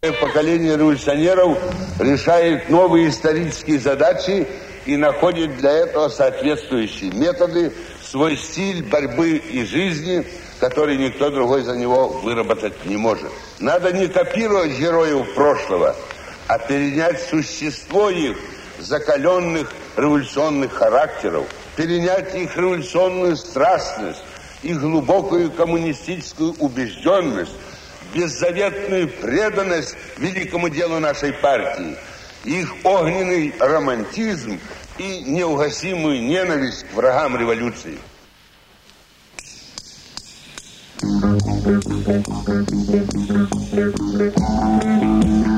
Поколение революционеров решает новые исторические задачи и находит для этого соответствующие методы, свой стиль борьбы и жизни, который никто другой за него выработать не может. Надо не копировать героев прошлого, а перенять существо их закаленных революционных характеров, перенять их революционную страстность, их глубокую коммунистическую убежденность, беззаветную преданность великому делу нашей партии, их огненный романтизм и неугасимую ненависть к врагам революции. Целился я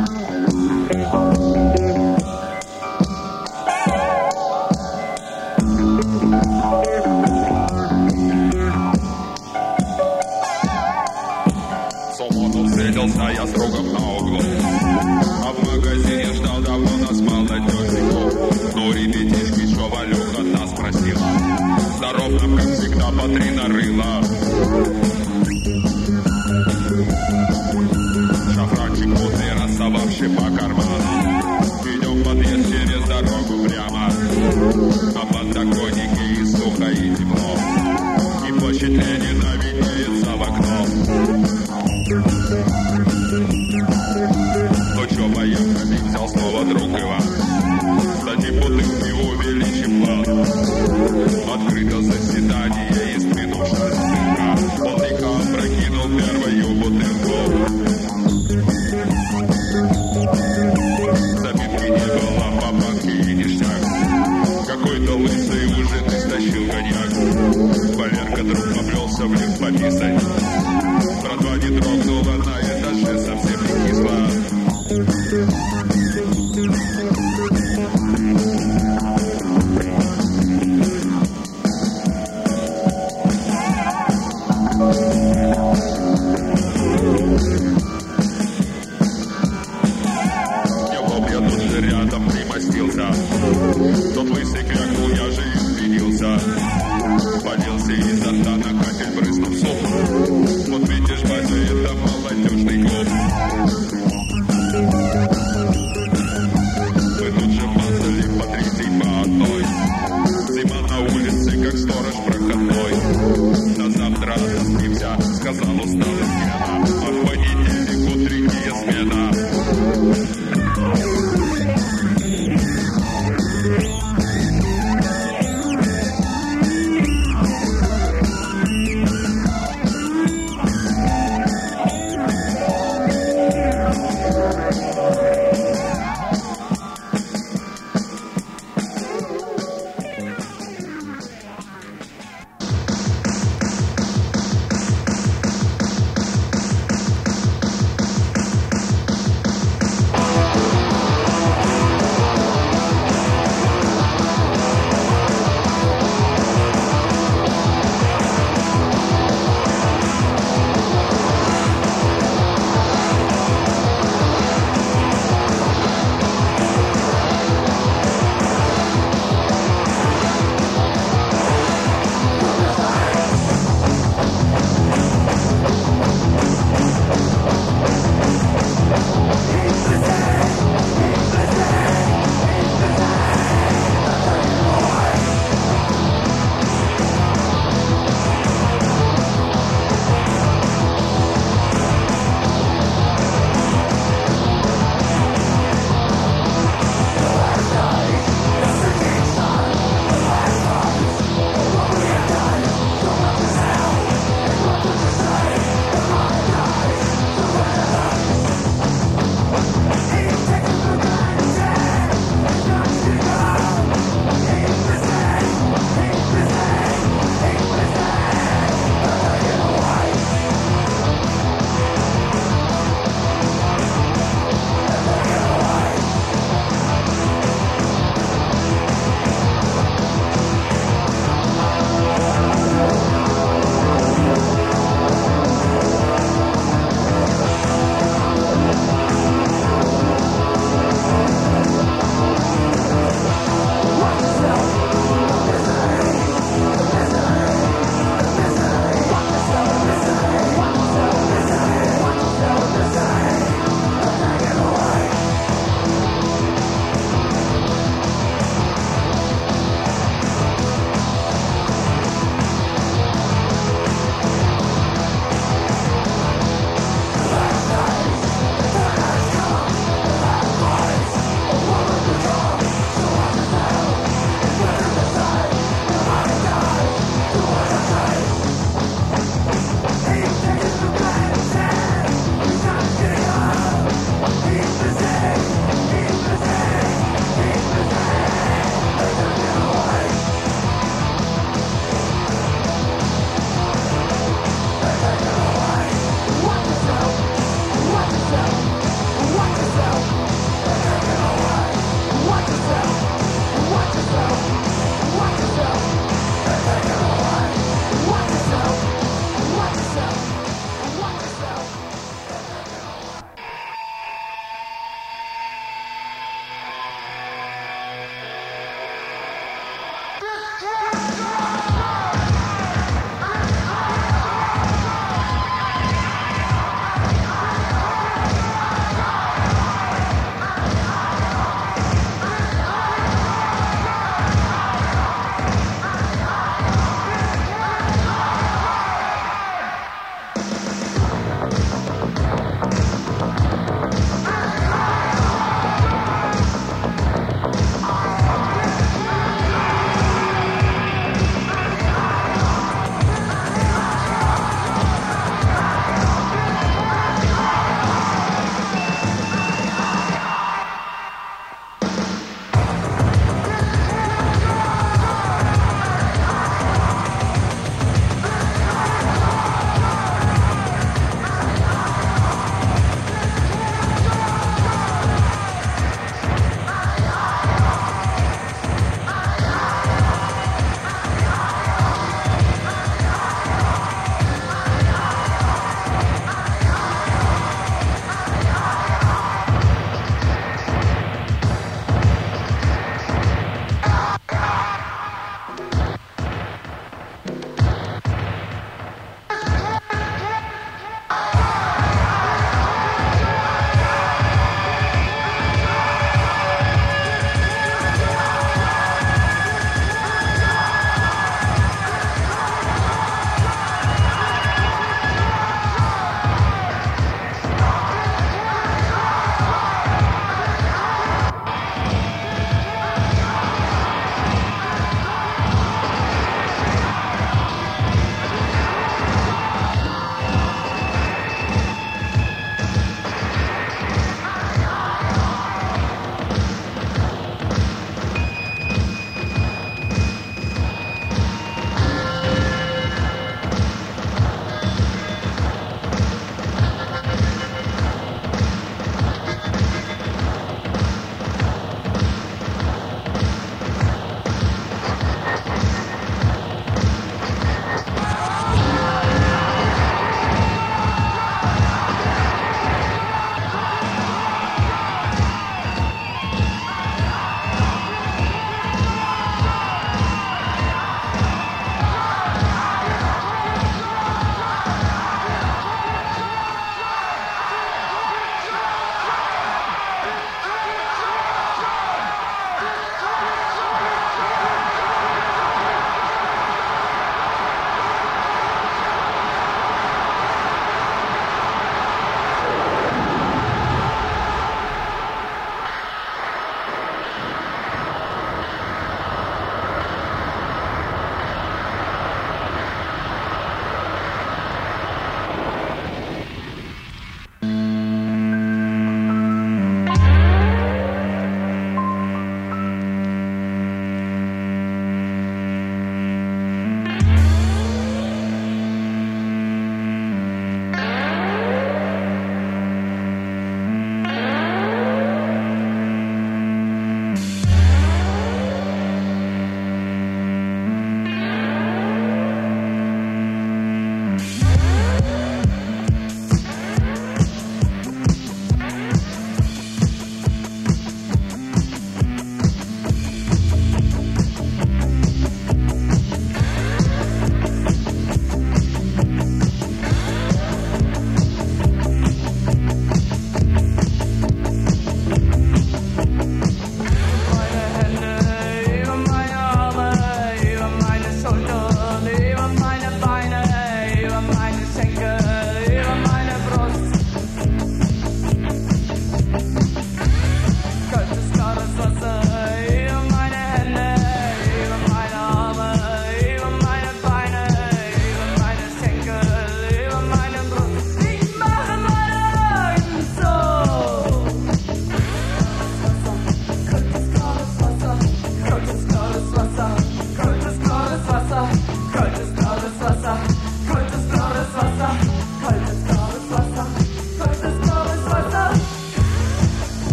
с другом на углу. А в магазине ждал давно нас молодежников Ну, ребятишки, что Валюха нас спросила Здоров нам, как всегда, по три нарыла. Шафранчик мутный, рассовавший по карманам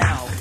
now.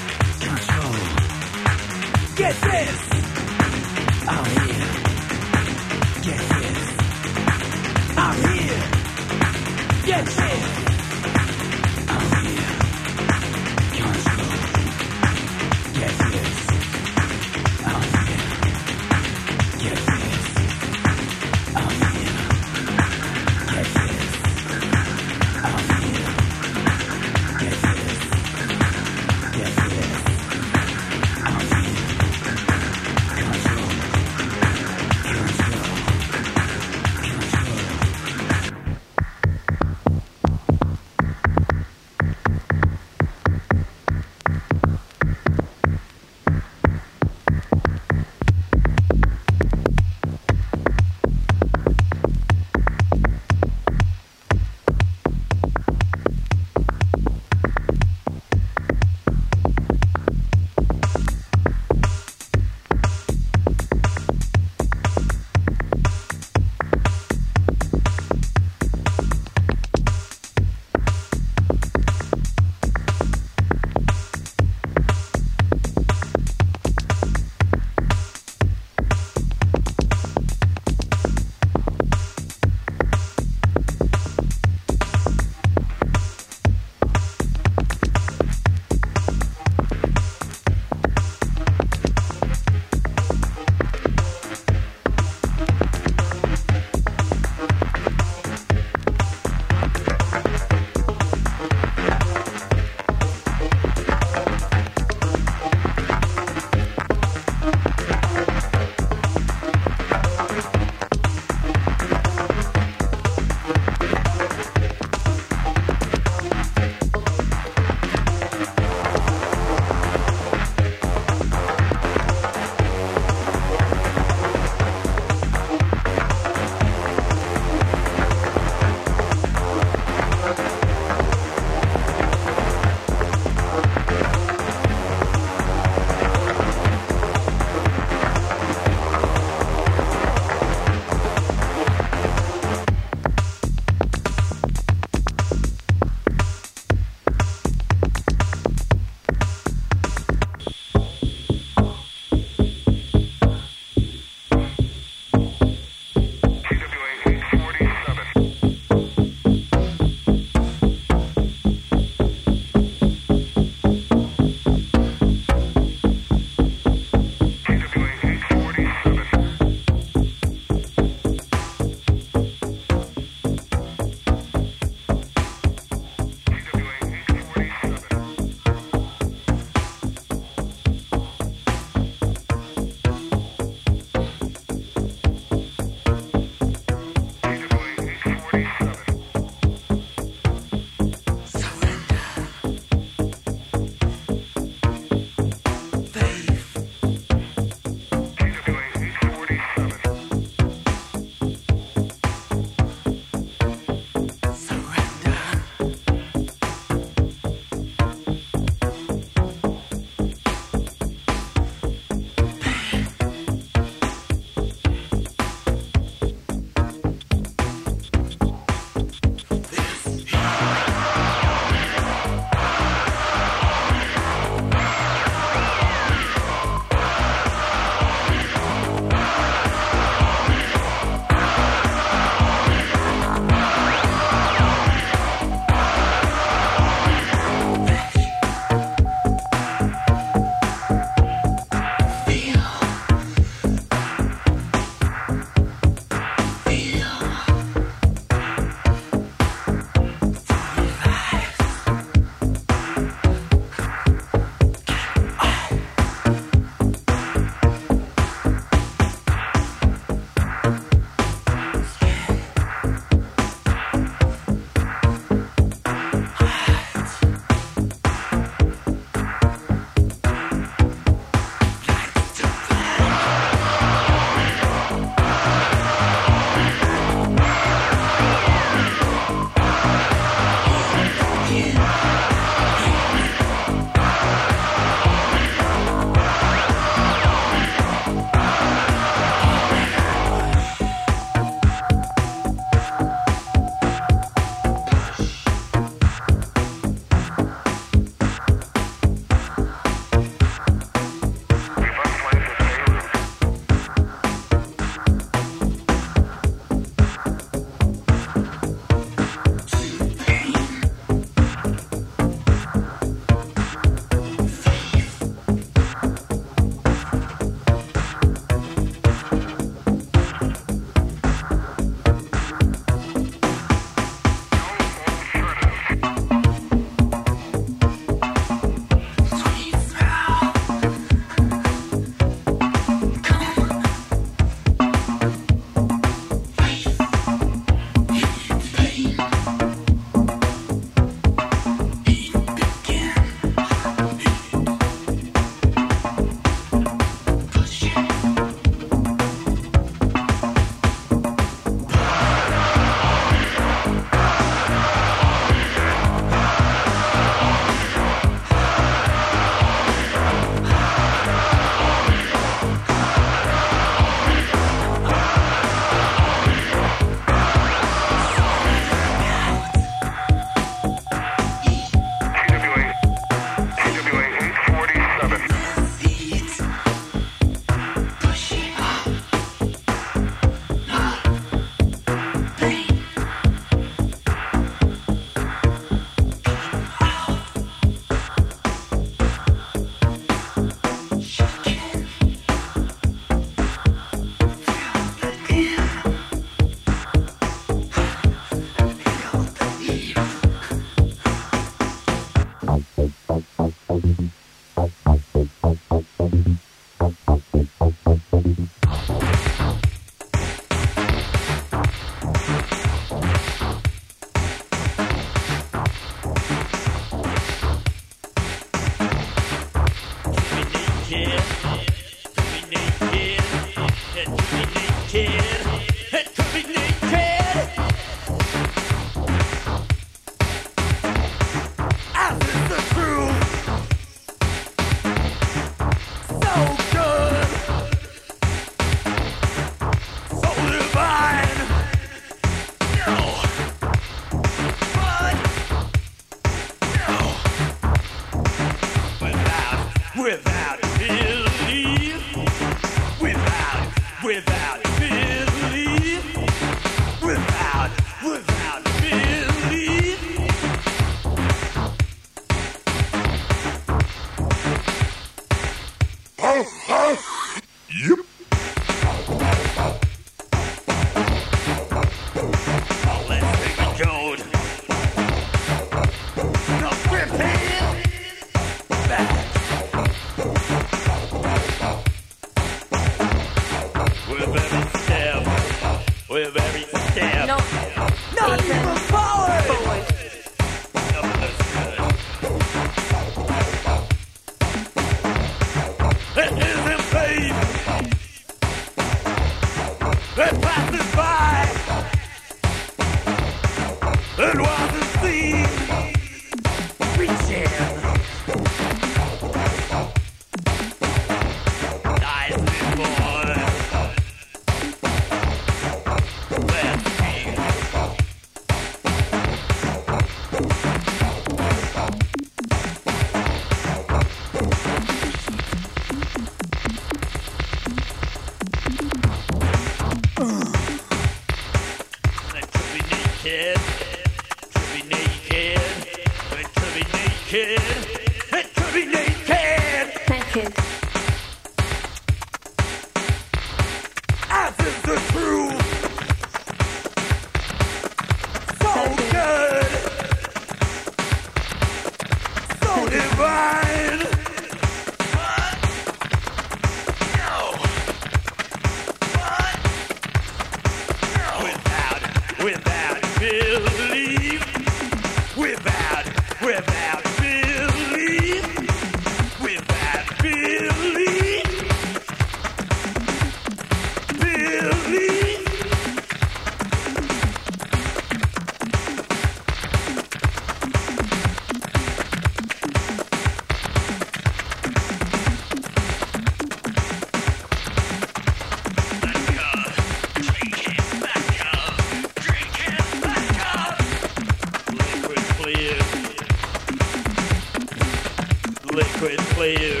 trumpet player.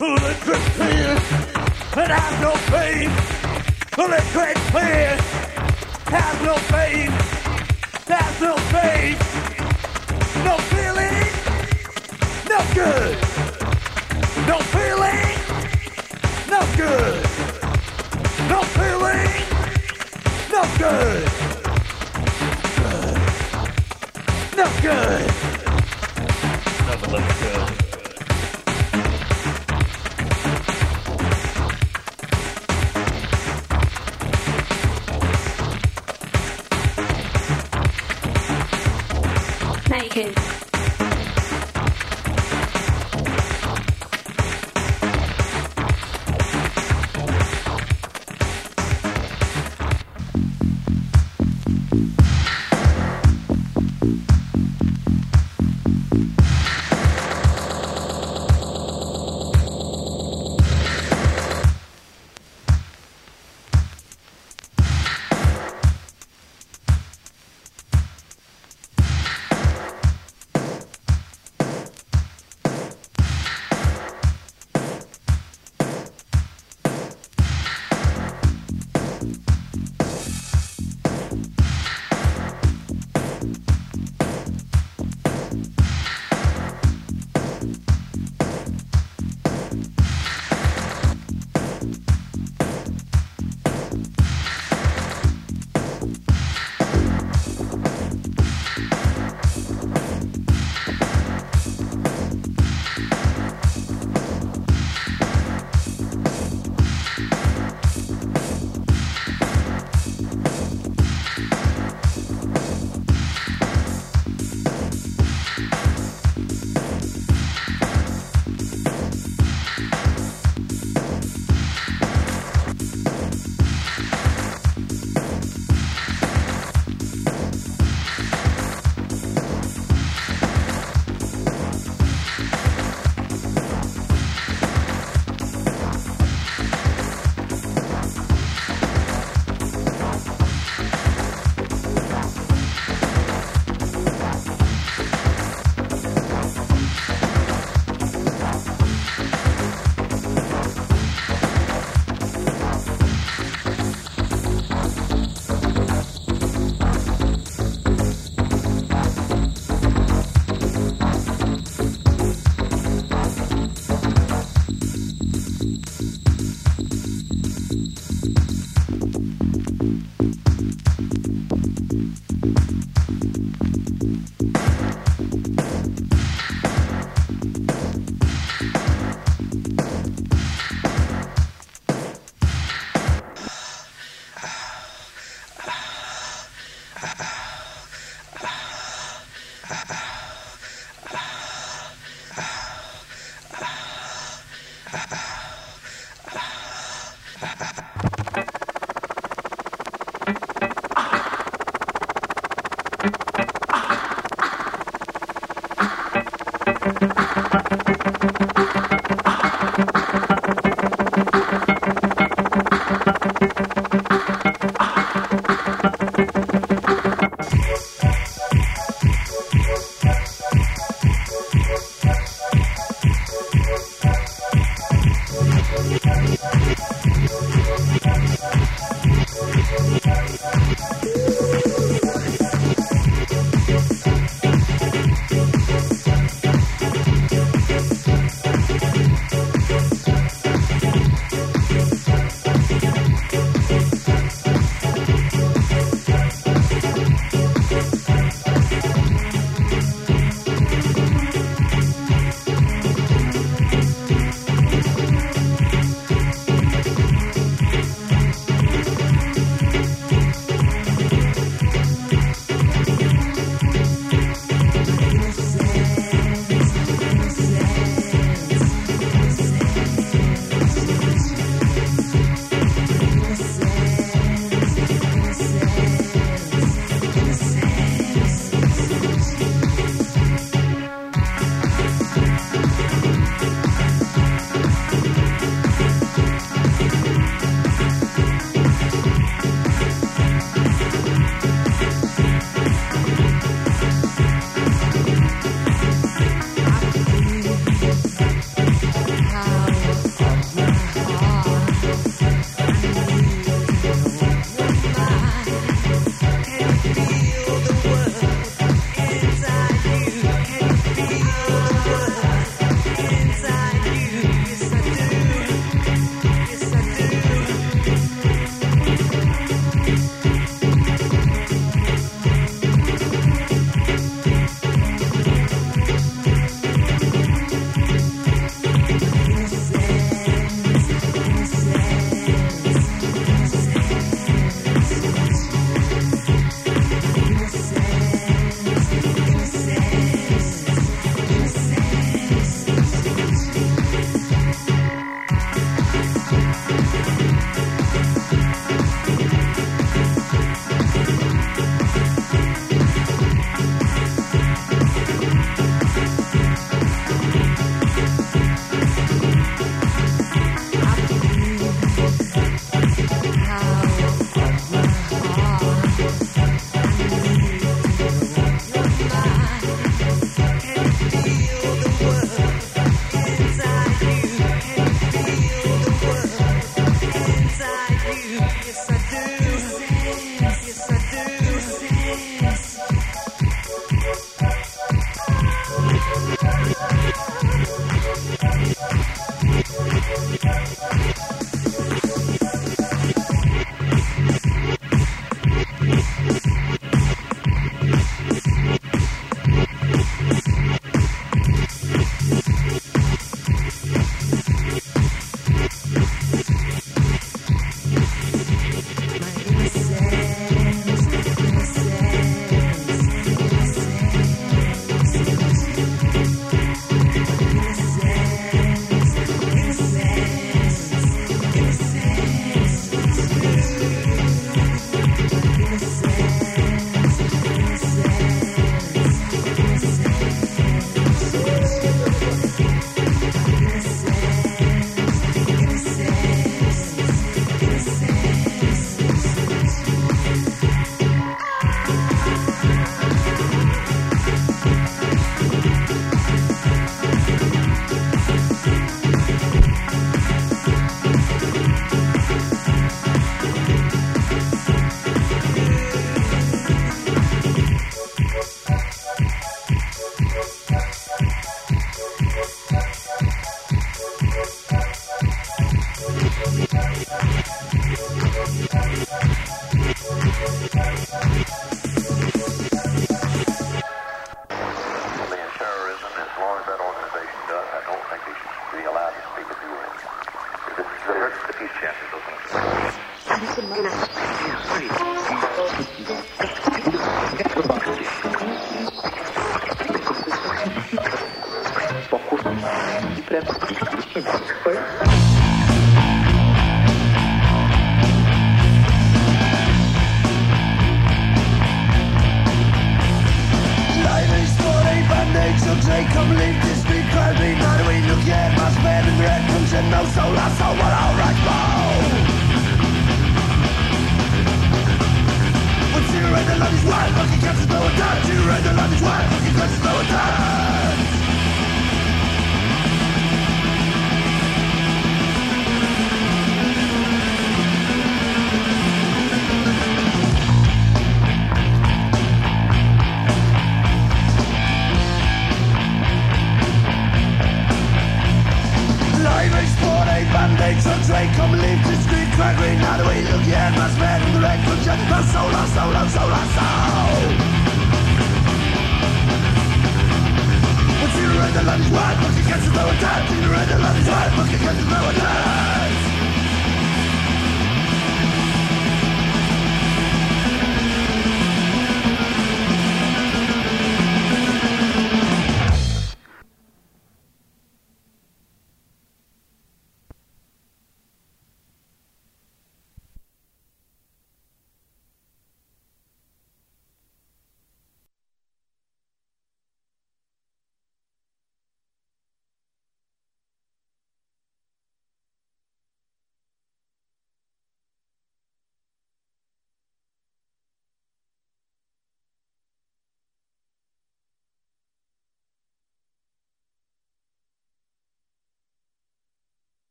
Electric player, and I've no pain. Electric player, have no pain. Have no pain. No feeling, no good. No feeling, no good. No feeling, no good.